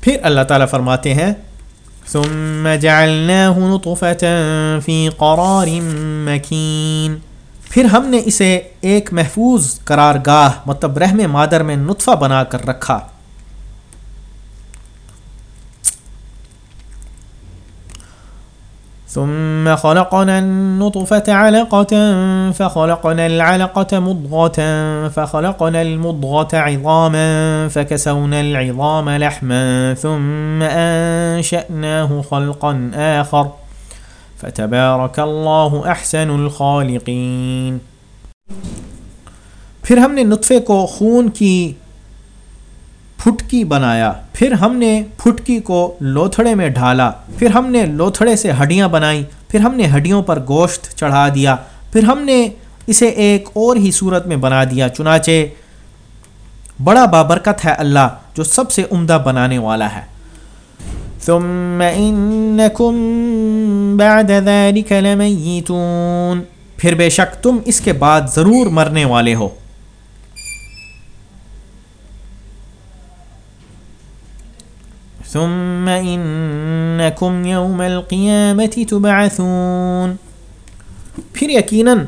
پھر اللہ تعالیٰ فرماتے ہیں، ثم جعلناه نطفة في قرار مكين۔ پھر ہم نے اسے ایک محفوظ قرارگاہ مطلب رحم مادر میں نطفہ بنا کر رکھا۔ ثم خلقنا النطفة علقة فخلقنا العلقة مضغة فخلقنا المضغة عظاما فكسونا العظام لحما ثم أنشأناه خلقا آخر. فتبارك الله أحسن الخالقين. پھر ہم نے نطفے کو خون کی پھٹکی بنایا۔ پھر ہم نے پھٹکی کو لوتھڑے میں ڈھالا۔ پھر ہم نے لوتھڑے سے ہڈیاں بنائیں۔ پھر ہم نے ہڈیوں پر گوشت چڑھا دیا۔ پھر ہم نے اسے ایک اور ہی صورت میں بنا دیا۔ چنانچہ، بڑا بابرکت ہے اللہ جو سب سے عمدہ بنانے والا ہے۔ ثم انکم بعد ذلك لمیتون پھر بے شک تم اس کے بعد ضرور مرنے والے ہو۔ ثم انکم یوم القیامت تبعثون. پھر یقیناً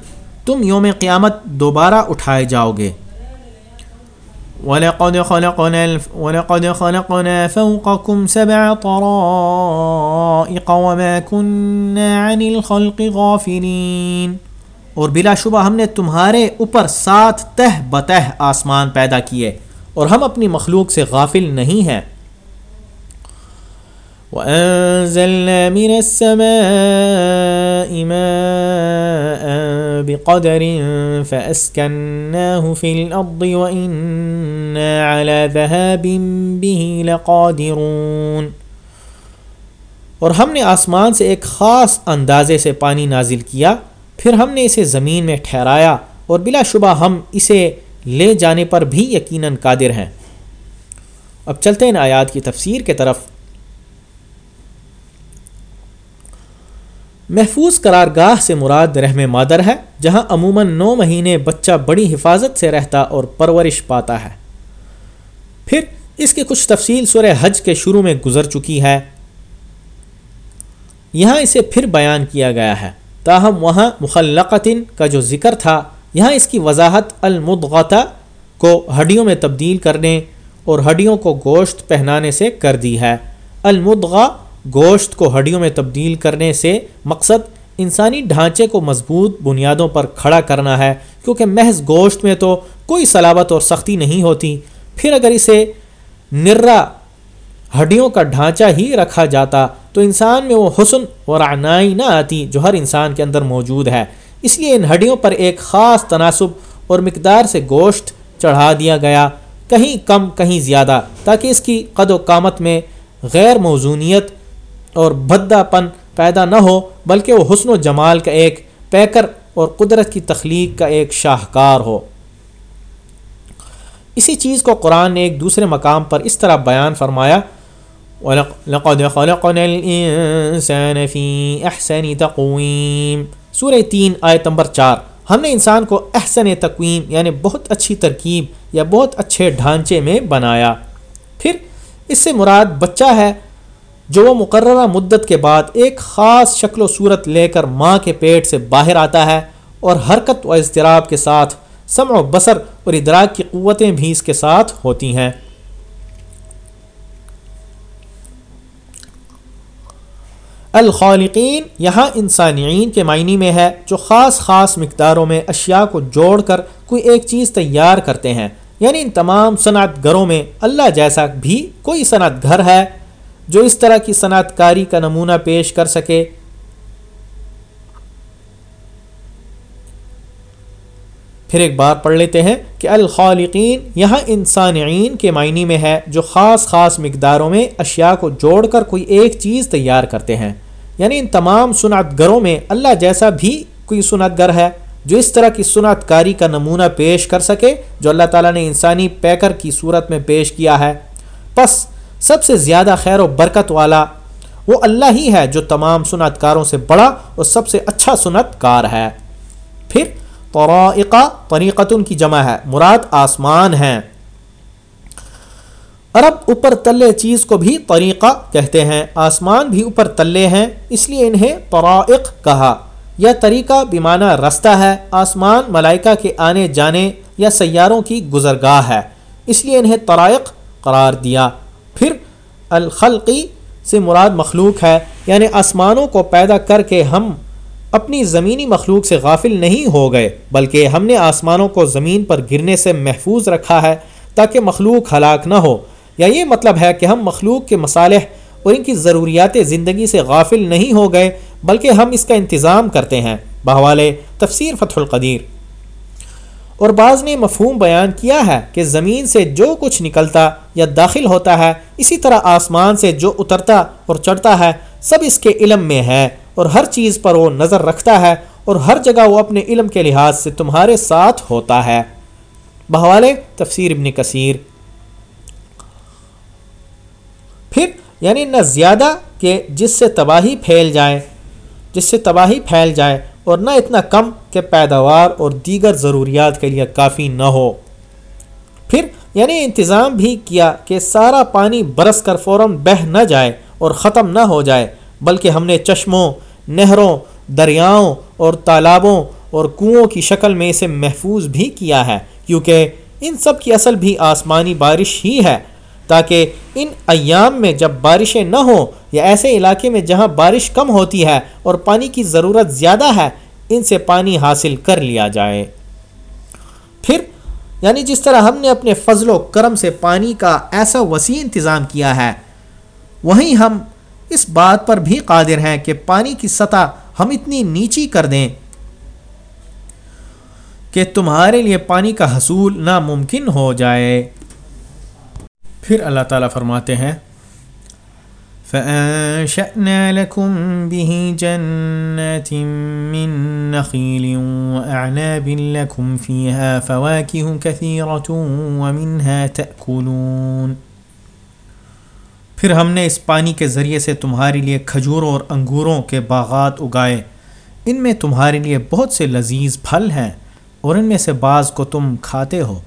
تم یوم قیامت دوبارہ اٹھائے جاؤ گے. وَلَقَدْ خَلَقْنَا, الف... وَلَقَدْ خَلَقْنَا فَوْقَكُمْ سَبْعَ طَرَائِقَ وَمَا كُنَّا عَنِ الْخَلْقِ غَافِلِينَ. اور بلا شبہ ہم نے تمہارے اوپر سات تہ بتہ آسمان پیدا کیے اور ہم اپنی مخلوق سے غافل نہیں ہیں۔ وأنزلنا من السماء ماء بقدر فأسكناه في الأرض وإنا على ذهاب به لقادرون۔ اور ہم نے آسمان سے ایک خاص اندازے سے پانی نازل کیا، پھر ہم نے اسے زمین میں ٹھہرایا اور بلا شبہ ہم اسے لے جانے پر بھی یقیناً قادر ہیں۔ اب چلتے ہیں آیات کی تفسیر کے طرف۔ محفوظ قرار گاہ سے مراد رحم مادر ہے، جہاں عموماً نو مہینے بچہ بڑی حفاظت سے رہتا اور پرورش پاتا ہے۔ پھر اس کی کچھ تفصیل سورہ حج کے شروع میں گزر چکی ہے۔ یہاں اسے پھر بیان کیا گیا ہے۔ تاہم، وہاں مخلقتن کا جو ذکر تھا، یہاں اس کی وضاحت المدغتا کو ہڈیوں میں تبدیل کرنے اور ہڈیوں کو گوشت پہنانے سے کر دی ہے۔ المدغا گوشت کو ہڈیوں میں تبدیل کرنے سے مقصد انسانی ڈھانچے کو مضبوط بنیادوں پر کھڑا کرنا ہے، کیونکہ محض گوشت میں تو کوئی صلابت اور سختی نہیں ہوتی۔ پھر اگر اسے نرا ہڈیوں کا ڈھانچہ ہی رکھا جاتا، تو انسان میں وہ حسن اور عنائی نہ آتی جو ہر انسان کے اندر موجود ہے۔ اس لیے ان ہڈیوں پر ایک خاص تناسب اور مقدار سے گوشت چڑھا دیا گیا۔ کہیں کم، کہیں زیادہ، تاکہ اس کی قد و قامت میں غیر موزونیت اور بھدا پن پیدا نہ ہو، بلکہ وہ حسن و جمال کا ایک پیکر اور قدرت کی تخلیق کا ایک شاہکار ہو۔ اسی چیز کو قرآن نے ایک دوسرے مقام پر اس طرح بیان فرمایا لَقَدْ خَلَقْنَا الْإِنسَانَ فِي أَحْسَنِ تَقْوِيمٍ۔ سورہ تین، آیت نمبر چار۔ ہم نے انسان کو احسن تقویم یعنی بہت اچھی ترکیب یا بہت اچھے ڈھانچے میں بنایا۔ پھر اس سے مراد بچہ ہے جو وہ مقررہ مدت کے بعد ایک خاص شکل و صورت لے کر ماں کے پیٹ سے باہر آتا ہے اور حرکت و اضطراب کے ساتھ سمع و بصر اور ادراک کی قوتیں بھی اس کے ساتھ ہوتی ہیں۔ الخالقین یہاں انسانعین کے معنی میں ہے جو خاص خاص مقداروں میں اشیاء کو جوڑ کر کوئی ایک چیز تیار کرتے ہیں۔ یعنی ان تمام صنعت گھروں میں اللہ جیسا بھی کوئی صنعت گھر ہے جو اس طرح کی صنعت کاری کا نمونہ پیش کر سکے۔ پھر ایک بار پڑھ لیتے ہیں کہ الخالقین یہاں انسانعین کے معنی میں ہے جو خاص خاص مقداروں میں اشیاء کو جوڑ کر کوئی ایک چیز تیار کرتے ہیں۔ یعنی ان تمام صنعت گروں میں اللہ جیسا بھی کوئی صنعت گر ہے جو اس طرح کی صنعت کاری کا نمونہ پیش کر سکے جو اللہ تعالیٰ نے انسانی پیکر کی صورت میں پیش کیا ہے۔ پس سب سے زیادہ خیر و برکت والا وہ اللہ ہی ہے جو تمام صنعت کاروں سے بڑا اور سب سے اچھا صنعت کار ہے۔ پھر طرائقہ طریقتن کی جمع ہے، مراد آسمان ہیں۔ عرب اوپر تلے چیز کو بھی طریقہ کہتے ہیں، آسمان بھی اوپر تلے ہیں، اس لیے انہیں طرائق کہا۔ یہ طریقہ بیمانہ رستہ ہے، آسمان ملائکہ کے آنے جانے یا سیاروں کی گزرگاہ ہے، اس لیے انہیں طرائق قرار دیا۔ الخلقی سے مراد مخلوق ہے یعنی آسمانوں کو پیدا کر کے ہم اپنی زمینی مخلوق سے غافل نہیں ہو گئے، بلکہ ہم نے آسمانوں کو زمین پر گرنے سے محفوظ رکھا ہے تاکہ مخلوق ہلاک نہ ہو۔ یا یہ مطلب ہے کہ ہم مخلوق کے مصالح اور ان کی ضروریات زندگی سے غافل نہیں ہو گئے، بلکہ ہم اس کا انتظام کرتے ہیں۔ بہوالے، تفسیر فتح القدیر۔ اور بعض نے مفہوم بیان کیا ہے کہ زمین سے جو کچھ نکلتا یا داخل ہوتا ہے، اسی طرح آسمان سے جو اترتا اور چڑھتا ہے، سب اس کے علم میں ہے اور ہر چیز پر وہ نظر رکھتا ہے اور ہر جگہ وہ اپنے علم کے لحاظ سے تمہارے ساتھ ہوتا ہے۔ بہوالے، تفسیر ابن کثیر۔ پھر یعنی نہ زیادہ کہ جس سے تباہی پھیل جائے، جس سے تباہی پھیل جائے اور نہ اتنا کم کہ پیداوار اور دیگر ضروریات کے لیے کافی نہ ہو۔ پھر یعنی انتظام بھی کیا کہ سارا پانی برس کر فوراً بہہ نہ جائے اور ختم نہ ہو جائے، بلکہ ہم نے چشموں، نہروں، دریاؤں اور تالابوں اور کنوؤں کی شکل میں اسے محفوظ بھی کیا ہے، کیونکہ ان سب کی اصل بھی آسمانی بارش ہی ہے۔ تاکہ ان ایام میں جب بارشیں نہ ہوں یا ایسے علاقے میں جہاں بارش کم ہوتی ہے اور پانی کی ضرورت زیادہ ہے، ان سے پانی حاصل کر لیا جائے۔ پھر یعنی جس طرح ہم نے اپنے فضل و کرم سے پانی کا ایسا وسیع انتظام کیا ہے، وہیں ہم اس بات پر بھی قادر ہیں کہ پانی کی سطح ہم اتنی نیچی کر دیں کہ تمہارے لیے پانی کا حصول ناممکن ہو جائے۔ پھر اللہ تعالیٰ فرماتے ہیں، فَأَنشَأْنَا لَكُمْ بِهِ جَنَّاتٍ مِّن نَخِيلٍ وَأَعْنَابٍ لَكُمْ فِيهَا فَوَاكِهُ كَثِيرَةٌ وَمِنْهَا تَأْكُلُونَ۔ پھر ہم نے اس پانی کے ذریعے سے تمہارے لیے کھجوروں اور انگوروں کے باغات اگائے۔ ان میں تمہارے لیے بہت سے لذیذ پھل ہیں اور ان میں سے بعض کو تم کھاتے ہو۔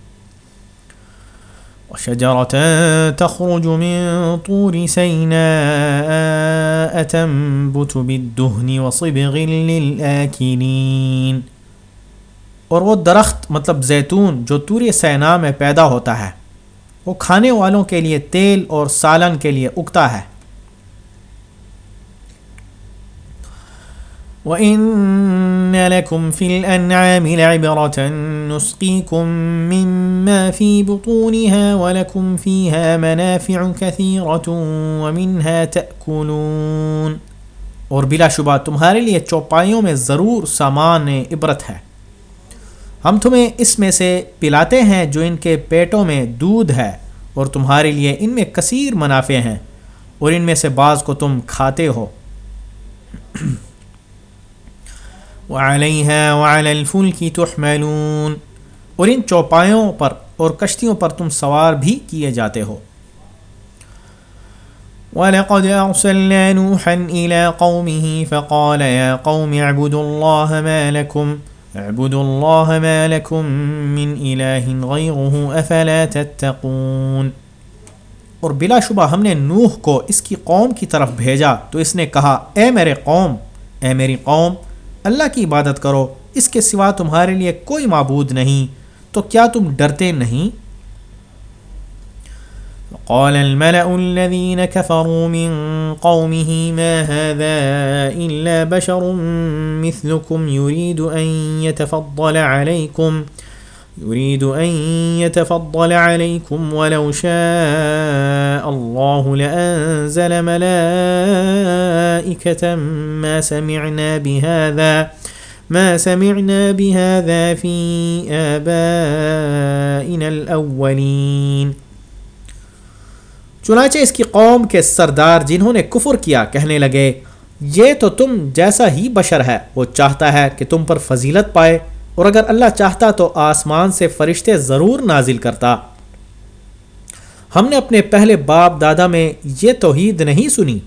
وشجرة تخرج من طور سيناء تنبت بالدهن وصبغ للآكلين. اور وہ درخت مطلب زیتون جو طور سینا میں پیدا ہوتا ہے، وہ کھانے والوں کے لیے تیل اور سالن کے لیے اگتا ہے۔ وَإِنَّ لَكُمْ فِي الْأَنْعَامِ لَعِبْرَةً نُسْقِيكُم مِّمَّا فِي بُطُونِهَا وَلَكُمْ فِيهَا مَنَافِعُ كَثِيرَةٌ وَمِنْهَا تَأْكُلُونَ۔ اور بلا شبہ، تمہارے لیے چوپائیوں میں ضرور سامان عبرت ہے۔ ہم تمہیں اس میں سے پلاتے ہیں جو ان کے پیٹوں میں دودھ ہے، اور تمہارے لیے ان میں کثیر منافع ہیں، اور ان میں سے بعض کو تم کھاتے ہو۔ وعليها وعلى الفلك تحملون۔ اور ان چوپایوں پر اور کشتیوں پر تم سوار بھی کیے جاتے ہو۔ وَلَقَدْ أَرْسَلْنَا نُوحًا إِلَىٰ قَوْمِهِ فَقَالَ يَا قَوْمِ اعْبُدُوا اللَّهَ مَا لَكُمْ اعْبُدُوا اللَّهَ مَا لَكُمْ مِنْ إِلَٰهٍ غَيْرُهُ أَفَلَا تَتَّقُونَ۔ اور بلا شبہ ہم نے نوح کو اس کی قوم کی طرف بھیجا تو اس نے کہا، اے میرے قوم، اے میری قوم اللہ کی عبادت کرو، اس کے سوا تمہارے لیے کوئی معبود نہیں، تو کیا تم ڈرتے نہیں؟ قال الملأ الذين كفروا من قومه ما هذا إلا بشر مثلكم يريد أن يتفضل عليكم. يريد أن يتفضل عليكم ولو شاء الله لأنزل ملائكة ما سمعنا بهذا، ما سمعنا بهذا في آبائنا الأولين. چنانچہ اس کی قوم کے سردار جنہوں نے کفر کیا کہنے لگے، یہ تو تم جیسا ہی بشر ہے، وہ چاہتا ہے کہ تم پر فضیلت پائے۔ اور اگر اللہ چاہتا تو آسمان سے فرشتے ضرور نازل کرتا۔ ہم نے اپنے پہلے باپ دادا میں یہ توحید نہیں سنی۔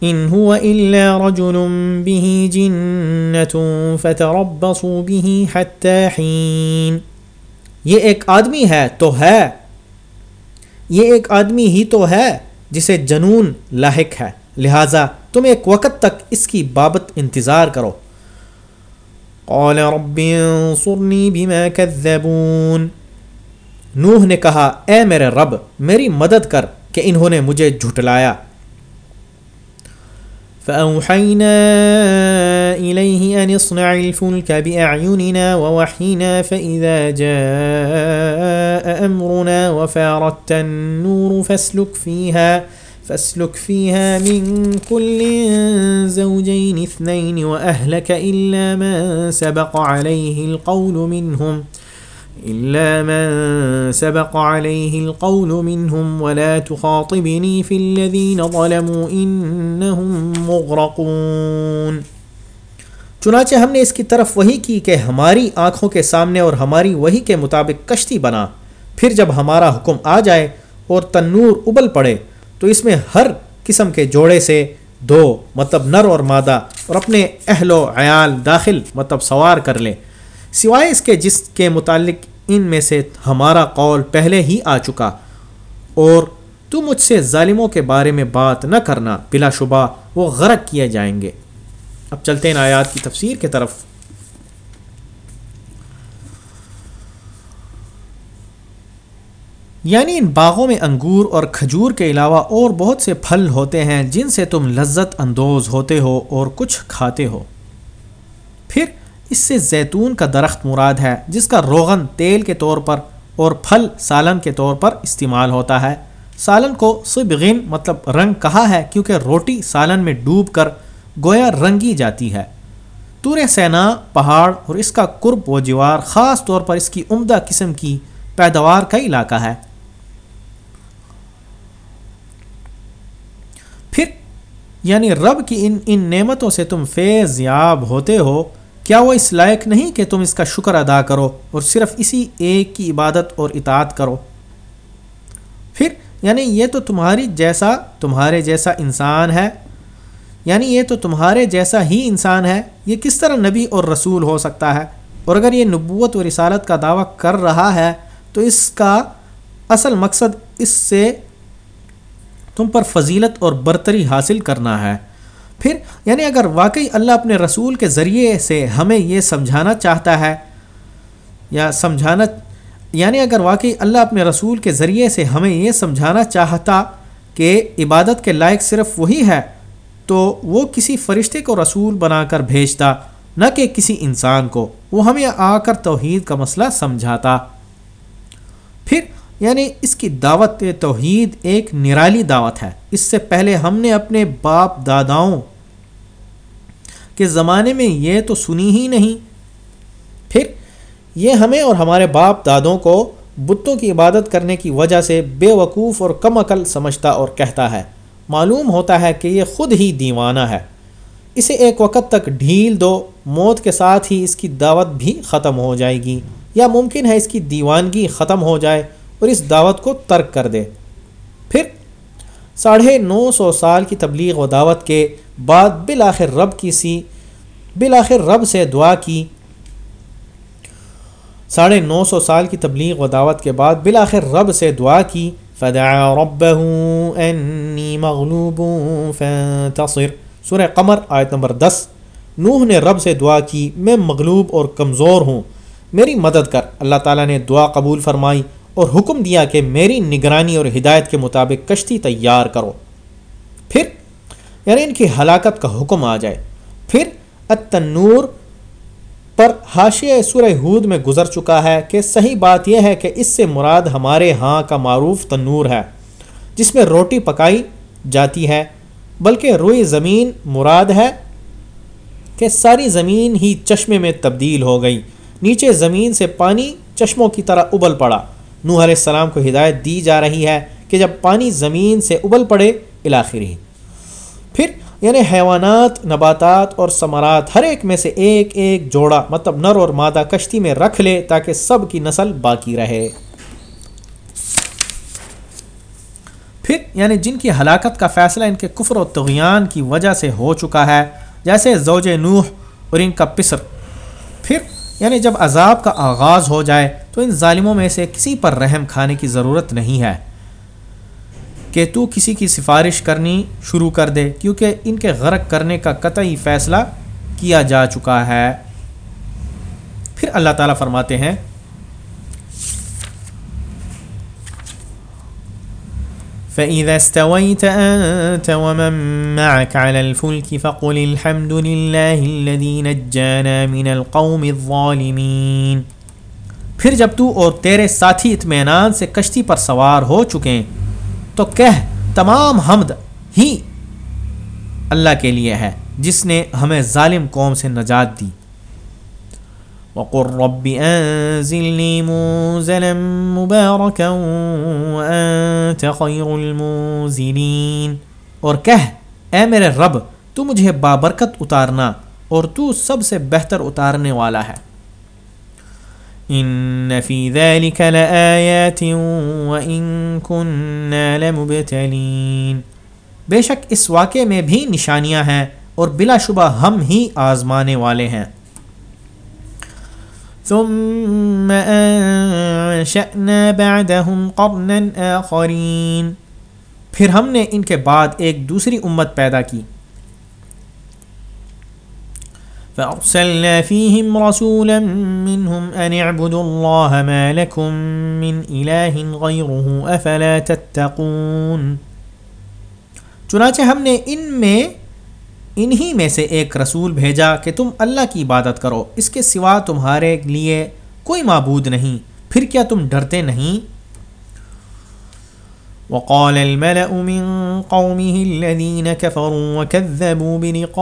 ان هو الا رجل به جنة فتربصوا به حتى حين یہ ایک آدمی ہے تو ہے۔ یہ ایک آدمی ہی تو ہے جسے جنون لاحق ہے۔ لہٰذا تم ایک وقت تک اس کی بابت انتظار کرو۔ قال رب انصرنی بما كذبون۔ نوح نے کہا، اے میرے رب، میری مدد کر کہ انہوں نے مجھے جھٹلایا۔ فأوحينا إليه أن اصنع الفلك بأعيننا ووحينا فإذا جاء أمرنا وفارت النور فاسلك فيها فاسلك فيها من كل زوجين اثنين وأهلك إلا من سبق عليه القول منهم، إلا من سبق عليه القول منهم. ولا تخاطبني في الذين ظلموا، إنهم مغرقون. چنانچہ ہم نے اس کی طرف وہی کی کہ ہماری آنکھوں کے سامنے اور ہماری وہی کے مطابق کشتی بنا، پھر جب ہمارا حکم آ جائے اور تنور ابل پڑے تو اس میں ہر قسم کے جوڑے سے دو مطلب نر اور مادہ اور اپنے اہل و عیال داخل مطلب سوار کر لیں۔ سوائے اس کے جس کے متعلق ان میں سے ہمارا قول پہلے ہی آ چکا۔ اور تو مجھ سے ظالموں کے بارے میں بات نہ کرنا، بلا شبہ وہ غرق کیے جائیں گے۔ اب چلتے ہیں آیات کی تفسیر کی طرف۔ یعنی ان باغوں میں انگور اور کھجور کے علاوہ اور بہت سے پھل ہوتے ہیں جن سے تم لذت اندوز ہوتے ہو اور کچھ کھاتے ہو۔ پھر اس سے زیتون کا درخت مراد ہے، جس کا روغن تیل کے طور پر اور پھل سالن کے طور پر استعمال ہوتا ہے۔ سالن کو صبغین مطلب رنگ کہا ہے، کیونکہ روٹی سالن میں ڈوب کر گویا رنگی جاتی ہے۔ تور سینا، پہاڑ اور اس کا قرب و جوار، خاص طور پر اس کی عمدہ قسم کی پیداوار کا علاقہ ہے پھر یعنی رب کی ان ان نعمتوں سے تم فیض یاب ہوتے ہو، کیا وہ اس لائق نہیں کہ تم اس کا شکر ادا کرو اور صرف اسی ایک کی عبادت اور اطاعت کرو؟ پھر یعنی یہ تو تمہاری جیسا تمہارے جیسا انسان ہے یعنی یہ تو تمہارے جیسا ہی انسان ہے، یہ کس طرح نبی اور رسول ہو سکتا ہے؟ اور اگر یہ نبوت و رسالت کا دعویٰ کر رہا ہے، تو اس کا اصل مقصد اس سے تم پر فضیلت اور برتری حاصل کرنا ہے۔ پھر یعنی اگر واقعی اللہ اپنے رسول کے ذریعے سے ہمیں یہ سمجھانا چاہتا ہے، یا سمجھانا یعنی اگر واقعی اللہ اپنے رسول کے ذریعے سے ہمیں یہ سمجھانا چاہتا کہ عبادت کے لائق صرف وہی ہے، تو وہ کسی فرشتے کو رسول بنا کر بھیجتا، نہ کہ کسی انسان کو۔ وہ ہمیں آ کر توحید کا مسئلہ سمجھاتا۔ پھر یعنی اس کی دعوت توحید ایک نرالی دعوت ہے۔ اس سے پہلے ہم نے اپنے باپ داداؤں کے زمانے میں یہ تو سنی ہی نہیں۔ پھر یہ ہمیں اور ہمارے باپ دادوں کو بتوں کی عبادت کرنے کی وجہ سے بے وقوف اور کم عقل سمجھتا اور کہتا ہے۔ معلوم ہوتا ہے کہ یہ خود ہی دیوانہ ہے۔ اسے ایک وقت تک ڈھیل دو، موت کے ساتھ ہی اس کی دعوت بھی ختم ہو جائے گی۔ یا ممکن ہے اس کی دیوانگی ختم ہو جائے۔ اور اس دعوت کو ترک کر دے پھر ساڑھے نو سو سال کی تبلیغ و دعوت کے بعد بالآخر رب کی سی، بالآخر رب سے دعا کی۔ ساڑھے نو سو سال کی تبلیغ و دعوت کے بعد بالآخر رب سے دعا کی۔ فدعا انی مغلوب فانتصر۔ سورہ قمر آیت نمبر دس۔ نوح نے رب سے دعا کی، میں مغلوب اور کمزور ہوں۔ میری مدد کر۔ اللہ تعالیٰ نے دعا قبول فرمائی۔ اور حکم دیا کہ میری نگرانی اور ہدایت کے مطابق کشتی تیار کرو۔ پھر یعنی ان کی ہلاکت کا حکم آ جائے۔ پھر، التنور پر حاشیہ سورہ ہود میں گزر چکا ہے کہ صحیح بات یہ ہے کہ اس سے مراد ہمارے ہاں کا معروف تنور ہے، جس میں روٹی پکائی جاتی ہے، بلکہ روئی زمین مراد ہے کہ ساری زمین ہی چشمے میں تبدیل ہو گئی۔ نیچے زمین سے پانی چشموں کی طرح ابل پڑا۔ نوح علیہ السلام کو ہدایت دی جا رہی ہے کہ جب پانی زمین سے ابل پڑے الاخری پھر یعنی حیوانات، نباتات اور ثمرات، ہر ایک میں سے ایک ایک جوڑا مطلب نر اور مادہ کشتی میں رکھ لے تاکہ سب کی نسل باقی رہے۔ پھر یعنی جن کی ہلاکت کا فیصلہ ان کے کفر و تغیان کی وجہ سے ہو چکا ہے، جیسے زوج نوح اور ان کا پسر۔ پھر یعنی جب عذاب کا آغاز ہو جائے تو ان ظالموں میں سے کسی پر رحم کھانے کی ضرورت نہیں ہے۔ کہ تو کسی کی سفارش کرنی شروع کر دے، کیونکہ ان کے غرق کرنے کا قطعی فیصلہ کیا جا چکا ہے۔ پھر اللہ تعالیٰ فرماتے ہیں فإذا استويت أنت ومن معك على الفلك فقل الحمد لله الذي نجانا من القوم الظالمين۔ پھر جب تو اور تیرے ساتھی اطمینان سے کشتی پر سوار ہو چکے، تو کہہ، تمام حمد ہی اللہ کے لیے ہے، جس نے ہمیں ظالم قوم سے نجات دی۔ وقل رب انزلني منزلا مباركا وانت خير المنزلين. اور کہہ، اے میرے رب، تو مجھے بابرکت اتارنا اور تو سب سے بہتر اتارنے والا ہے۔ ان فی ذلك لآیات وان كنا لمبتلین بے شک اس واقعے میں بھی نشانیاں ہیں اور بلا شبہ ہم ہی آزمانے والے ہیں۔ ثم انشأنا بعدهم قرنا آخرین۔ پھر ہم نے ان کے بعد ایک دوسری امت پیدا کی۔ فأرسلنا فيهم رسولا منهم أن اعبدوا الله ما لكم من إله غيره أفلا تتقون۔ چنانچہ ہم نے ان میں انہی میں سے ایک رسول بھیجا کہ تم اللہ کی عبادت کرو، اس کے سوا تمہارے لیے کوئی معبود نہیں، پھر کیا تم ڈرتے نہیں؟ وقال الملأ من قومه الذين كفروا وكذبوا بلقاء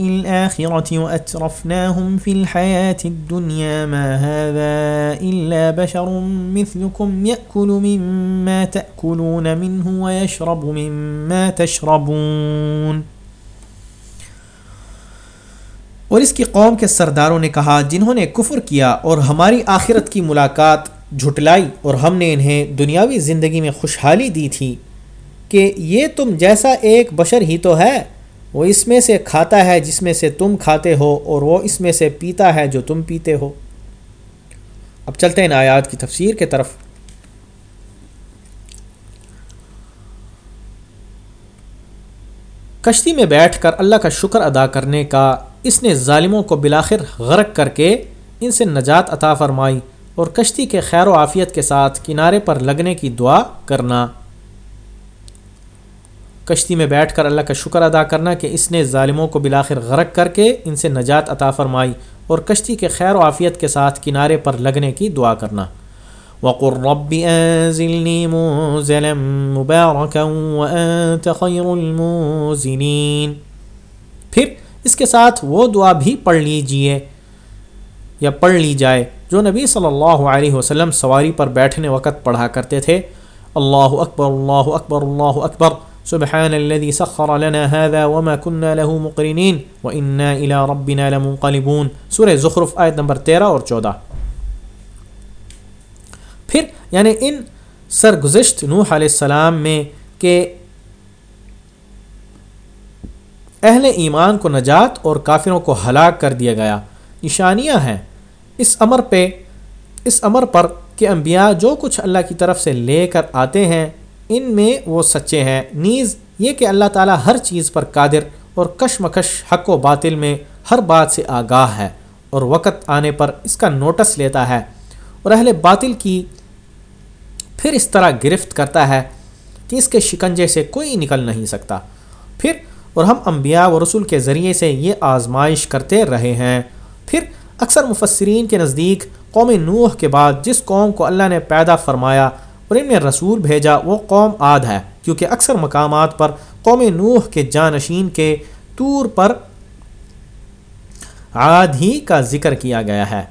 الآخرة وأترفناهم في الحياة الدنيا ما هذا إلا بشر مثلكم يأكل مما تأكلون منه ويشرب مما تشربون۔ اور اس کی قوم کے سرداروں نے کہا، جنہوں نے کفر کیا اور ہماری آخرت کی ملاقات جھٹلائی اور ہم نے انہیں دنیاوی زندگی میں خوشحالی دی تھی کہ یہ تم جیسا ایک بشر ہی تو ہے، وہ اس میں سے کھاتا ہے جس میں سے تم کھاتے ہو اور وہ اس میں سے پیتا ہے جو تم پیتے ہو۔ اب چلتے ہیں آیات کی تفسیر کے طرف۔ کشتی میں بیٹھ کر اللہ کا شکر ادا کرنے کا اس نے ظالموں کو بلاخر غرق کر کے ان سے نجات عطا فرمائی۔ اور کشتی کے خیر و عافیت کے ساتھ کنارے پر لگنے کی دعا کرنا۔ کشتی میں بیٹھ کر اللہ کا شکر ادا کرنا کہ اس نے ظالموں کو بلاخر غرق کر کے ان سے نجات عطا فرمائی اور کشتی کے خیر و عافیت کے ساتھ کنارے پر لگنے کی دعا کرنا۔ وقر رب انزلنی موزلا مبارکا وانت خیر الموزنین پھر اس کے ساتھ وہ دعا بھی پڑھ لیجیے یا پڑھ لی جائے۔ جو نبی صلی اللہ علیہ وسلم سواری پر بیٹھنے وقت پڑھا کرتے تھے، اللہ اکبر اللہ اکبر اللہ اکبر، سبحان الذي سخر لنا هذا وما كنا له مقرنين وانا الى ربنا لمنقلبون۔ سورہ زخرف آیت نمبر 13 اور 14 پھر یعنی ان سرگزشت نوح علیہ السلام میں کہ اہل ایمان کو نجات اور کافروں کو ہلاک کر دیا گیا۔ نشانیاں ہیں۔ اس امر پہ، اس امر پر کہ انبیاء جو کچھ اللہ کی طرف سے لے کر آتے ہیں، ان میں وہ سچے ہیں۔ نیز یہ کہ اللہ تعالیٰ ہر چیز پر قادر اور کشمکش، حق و باطل میں ہر بات سے آگاہ ہے اور وقت آنے پر اس کا نوٹس لیتا ہے اور اہل باطل کی پھر اس طرح گرفت کرتا ہے کہ اس کے شکنجے سے کوئی نکل نہیں سکتا۔ پھر، اور ہم انبیاء و رسول کے ذریعے سے یہ آزمائش کرتے رہے ہیں۔ پھر اکثر مفسرین کے نزدیک قوم نوح کے بعد جس قوم کو اللہ نے پیدا فرمایا اور ان میں رسول بھیجا، وہ قوم عاد ہے، کیونکہ اکثر مقامات پر قوم نوح کے جانشین کے طور پر عاد ہی کا ذکر کیا گیا ہے۔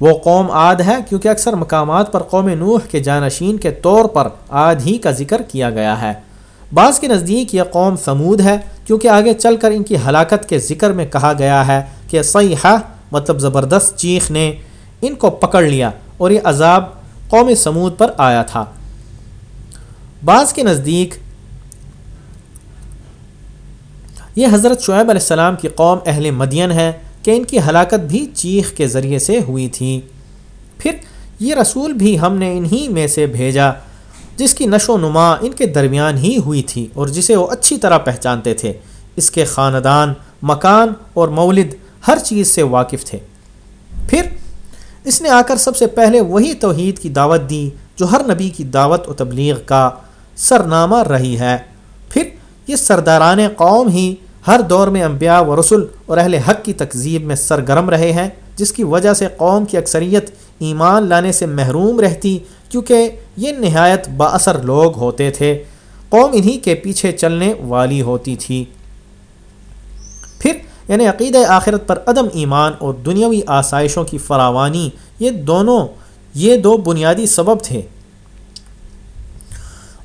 وہ قوم عاد ہے، کیونکہ اکثر مقامات پر قوم نوح کے جانشین کے طور پر عاد ہی کا ذکر کیا گیا ہے۔ بعض کے نزدیک یہ قوم سمود ہے، کیونکہ آگے چل کر ان کی ہلاکت کے ذکر میں کہا گیا ہے کہ سیاح مطلب زبردست چیخ نے ان کو پکڑ لیا اور یہ عذاب قوم سمود پر آیا تھا۔ بعض کے نزدیک یہ حضرت شعیب علیہ السلام کی قوم اہل مدین ہے کہ ان کی ہلاکت بھی چیخ کے ذریعے سے ہوئی تھی۔ پھر یہ رسول بھی ہم نے انہی میں سے بھیجا۔ جس کی نشو و نما ان کے درمیان ہی ہوئی تھی اور جسے وہ اچھی طرح پہچانتے تھے۔ اس کے خاندان، مکان اور مولد ہر چیز سے واقف تھے۔ پھر اس نے آ کر سب سے پہلے وہی توحید کی دعوت دی جو ہر نبی کی دعوت و تبلیغ کا سرنامہ رہی ہے۔ پھر یہ سرداران قوم ہی ہر دور میں انبیاء و رسول اور اہل حق کی تقزیب میں سرگرم رہے ہیں، جس کی وجہ سے قوم کی اکثریت ایمان لانے سے محروم رہتی کیونکہ یہ نہایت با اثر لوگ ہوتے تھے۔ قوم انہی کے پیچھے چلنے والی ہوتی تھی۔ پھر یعنی عقید آخرت پر عدم ایمان اور دنیاوی آسائشوں کی فراوانی، یہ دونوں، یہ دو بنیادی سبب تھے۔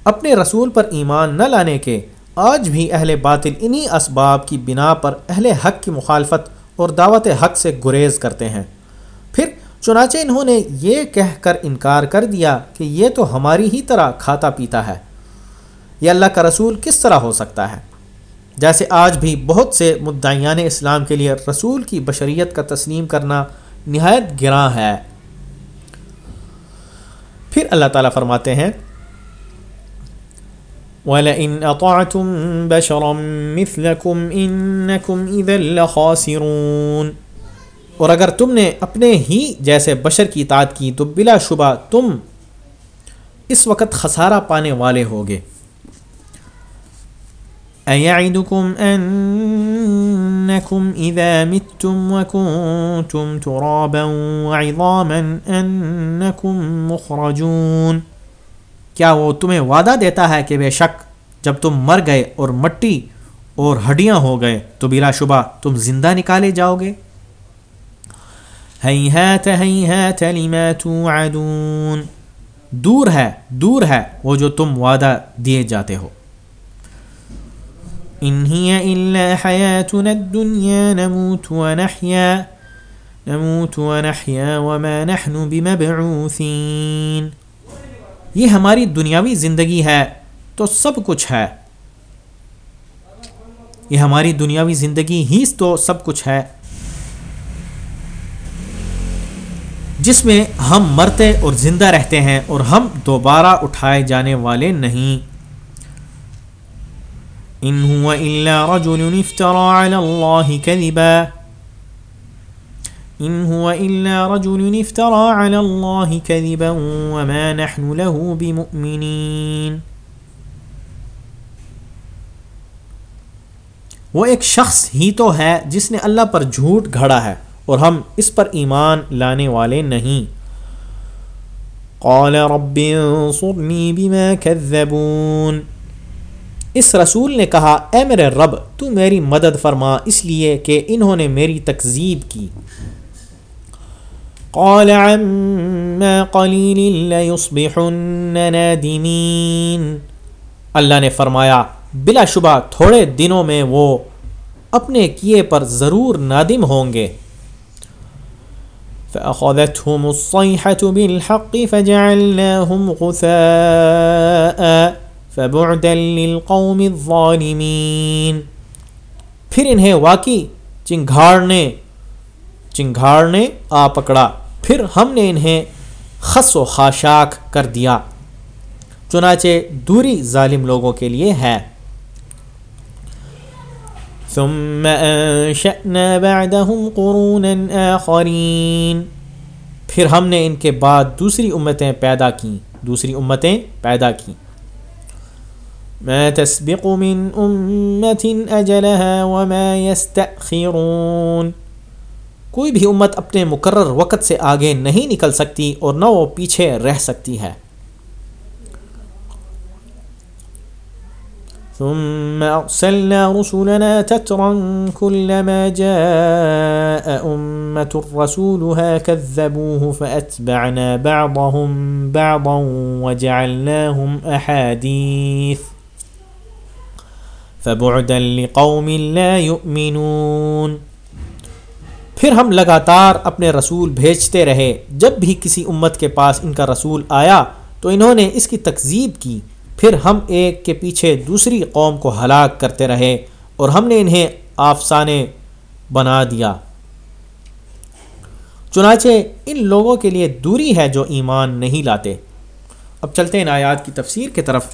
اپنے رسول پر ایمان نہ لانے کے آج بھی اہل باطل انہی اسباب کی بنا پر اہل حق کی مخالفت اور دعوت حق سے گریز کرتے ہیں۔ چنانچہ انہوں نے یہ کہہ کر انکار کر دیا کہ یہ تو ہماری ہی طرح کھاتا پیتا ہے۔ یہ اللہ کا رسول کس طرح ہو سکتا ہے؟ جیسے آج بھی بہت سے مدعیان اسلام کے لیے رسول کی بشریت کا تسلیم کرنا نہایت گراں ہے۔ پھر اللہ تعالیٰ فرماتے ہیں، وَلَئِنْ أَطَعْتُمْ بَشَرًا مِثْلَكُمْ إِنَّكُمْ إِذًا لَخَاسِرُونَ۔ اور اگر تم نے اپنے ہی جیسے بشر کی اطاعت کی تو بلا شبہ تم اس وقت خسارہ پانے والے ہوگے۔ أَيَعِدُكُمْ أَنَّكُمْ إِذَا مِتُّمْ وَكُنْتُمْ تُرَابًا وَعِظَامًا أَنَّكُمْ مُخْرَجُونَ۔ کیا وہ تمہیں وعدہ دیتا ہے کہ بے شک جب تم مر گئے اور مٹی اور ہڈیاں ہو گئے تو بلا شبہ تم زندہ نکالے جاؤ گے؟ ہیہات ہیہات لما توعدون. دور ہے دور ہے وہ جو تم وعدہ دیے جاتے ہو۔ ان هي الا حياتنا الدنيا، نموت ونحيا نموت ونحيا وما نحن بمبعوثين۔ یہ ہماری دنیاوی زندگی ہے، تو سب کچھ ہے۔ یہ ہماری دنیاوی زندگی ہی تو سب کچھ ہے۔ جس میں ہم مرتے اور زندہ رہتے ہیں اور ہم دوبارہ اٹھائے جانے والے نہیں۔ ان هو الا رجل افترى على الله كذبا۔ ان هو الا رجل افترى على الله كذبا وما نحن له بمؤمنين۔ وہ ایک شخص ہی تو ہے جس نے اللہ پر جھوٹ گھڑا ہے۔ اور ہم اس پر ایمان لانے والے نہیں۔ قال رب انصرني بما كذبون۔ اس رسول نے کہا، اے میرے رب، تو میری مدد فرما، اس لیے کہ انہوں نے میری تکذیب کی۔ قال عما قليل ليصبحن نادمين۔ اللہ نے فرمایا، بلا شبہ تھوڑے دنوں میں وہ اپنے کیے پر ضرور نادم ہوں گے۔ فأخذتهم الصيحة بالحق فجعلناهم غثاء فبعدا للقوم الظالمين. پھر انہیں واقعی چنگھاڑ نے چنگھاڑ نے آ پکڑا، پھر ہم نے انہیں خس و خاشاک کر دیا۔ چنانچہ دوری ظالم لوگوں کے لیے ہے۔ ثم انشأنا بعدهم قرونا آخرین پھر ہم نے ان کے بعد دوسری امتیں پیدا کیں، دوسری امتیں پیدا کیں۔ ما تسبق من امت اجلها وما يستأخرون۔ کوئی بھی امت اپنے مقرر وقت سے آگے نہیں نکل سکتی اور نہ وہ پیچھے رہ سکتی ہے۔ ثم أرسلنا رسلنا تترا كلما جاء أمة رسولها كذبوه فأتبعنا بعضهم بعضا وجعلناهم أحاديث فبعدا لقوم لا يؤمنون پھر ہم لگاتار اپنے رسول بھیجتے رہے جب بھی کسی امت کے پاس ان کا رسول آیا تو انہوں نے اس کی تکذیب کی پھر ہم ایک کے پیچھے دوسری قوم کو ہلاک کرتے رہے اور ہم نے انہیں آفسانے بنا دیا۔ چنانچہ ان لوگوں کے لیے دوری ہے جو ایمان نہیں لاتے۔ اب چلتے ہیں آیات کی تفسیر کی طرف۔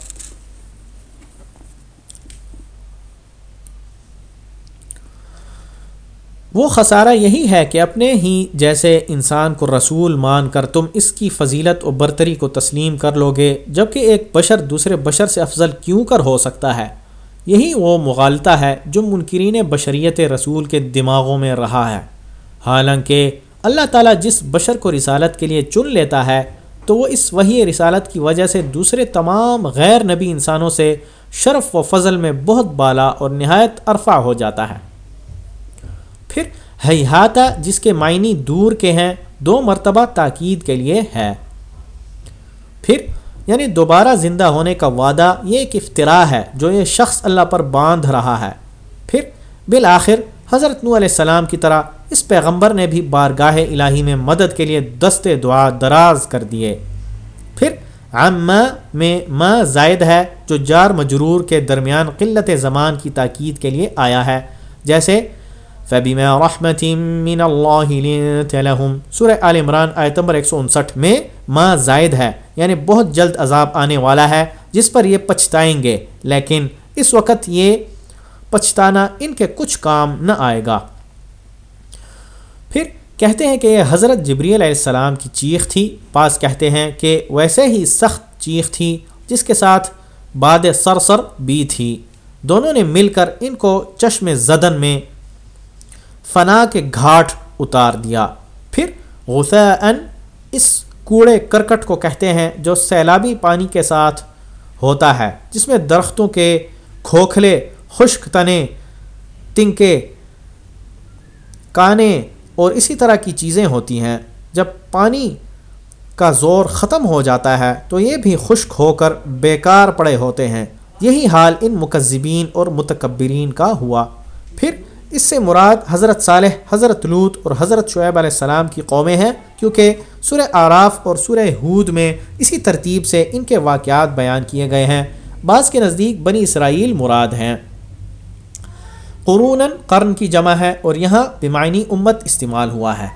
وہ خسارہ یہی ہے کہ اپنے ہی جیسے انسان کو رسول مان کر تم اس کی فضیلت و برتری کو تسلیم کر لو گے جبکہ ایک بشر دوسرے بشر سے افضل کیوں کر ہو سکتا ہے؟ یہی وہ مغالطہ ہے جو منکرین بشریت رسول کے دماغوں میں رہا ہے۔ حالانکہ اللہ تعالیٰ جس بشر کو رسالت کے لیے چن لیتا ہے، تو وہ اس وہی رسالت کی وجہ سے دوسرے تمام غیر نبی انسانوں سے شرف و فضل میں بہت بالا اور نہایت عرفہ ہو جاتا ہے۔ پھر حیحاتہ جس کے معنی دور کے ہیں، دو مرتبہ تاکید کے لیے ہے۔ پھر یعنی دوبارہ زندہ ہونے کا وعدہ یہ ایک افطرا ہے جو یہ شخص اللہ پر باندھ رہا ہے۔ پھر، بالآخر، حضرت نو علیہ السلام کی طرح اس پیغمبر نے بھی بارگاہ الہی میں مدد کے لیے دست دعا دراز کر دیے۔ پھر عام میں ما زائد ہے جو جار مجرور کے درمیان قلت زمان کی تاکید کے لیے آیا ہے، جیسے فبما رحمت من اللہ لنت لهم۔ سورہ آل عمران آیت نمبر 159 میں ما زائد ہے یعنی بہت جلد عذاب آنے والا ہے، جس پر یہ پچھتائیں گے، لیکن اس وقت یہ پچھتانا ان کے کچھ کام نہ آئے گا۔ پھر کہتے ہیں کہ یہ حضرت جبری علیہ السلام کی چیخ تھی۔ پاس کہتے ہیں کہ ویسے ہی سخت چیخ تھی، جس کے ساتھ باد سر سر بھی تھی۔ دونوں نے مل کر ان کو چشم زدن میں فنا کے گھاٹ اتار دیا۔ پھر غسین اس کوڑے کرکٹ کو کہتے ہیں جو سیلابی پانی کے ساتھ ہوتا ہے، جس میں درختوں کے کھوکھلے، خشک تنے، تنکے، کانے اور اسی طرح کی چیزیں ہوتی ہیں۔ جب پانی کا زور ختم ہو جاتا ہے تو یہ بھی خشک ہو کر بیکار پڑے ہوتے ہیں۔ یہی حال ان مکذبین اور متکبرین کا ہوا۔ پھر اس سے مراد حضرت صالح، حضرت لوت اور حضرت شعیب علیہ السلام کی قومیں ہیں، کیونکہ سورہ آراف اور سورہ ہود میں اسی ترتیب سے ان کے واقعات بیان کیے گئے ہیں۔ بعض کے نزدیک بنی اسرائیل مراد ہیں۔ قرون قرن کی جمع ہے اور یہاں بمعنی امت استعمال ہوا ہے۔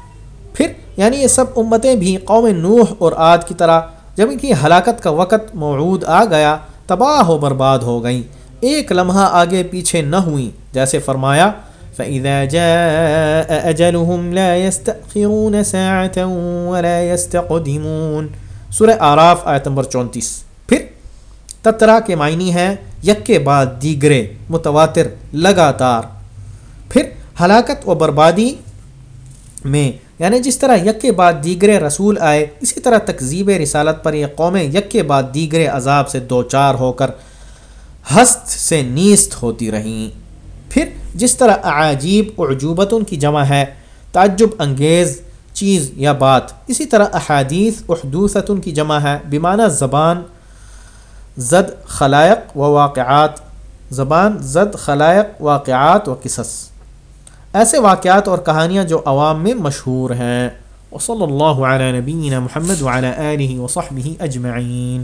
پھر یعنی یہ سب امتیں بھی قوم نوح اور عاد کی طرح جب ان کی ہلاکت کا وقت موعود آ گیا، تباہ و برباد ہو گئیں۔ ایک لمحہ آگے پیچھے نہ ہوئیں، جیسے فرمایا فإذا جاء أجلهم لا يستأخرون ساعة ولا يستقدمون سورہ آراف آیت نمبر چونتیس۔ پھر تترا کے معنی ہے یک کے بعد دیگرے، متواتر، لگاتار۔ پھر ہلاکت و بربادی میں یعنی جس طرح یک کے بعد دیگرے رسول آئے، اسی طرح تکذیب رسالت پر یہ قومیں یک کے بعد دیگرے عذاب سے دو چار ہو کر ہست سے نیست ہوتی رہیں۔ پھر جس طرح عجیب عجوبتن کی جمع ہے، تعجب انگیز چیز یا بات، اسی طرح احادیث احدوثتن کی جمع ہے بیمانہ زبان زد خلائق و واقعات، زبان زد خلائق، واقعات و قصص۔ ایسے واقعات اور کہانیاں جو عوام میں مشہور ہیں۔ وصلی اللہ علیہ نبینا محمد وعلی آلہ وصحبہ اجمعین۔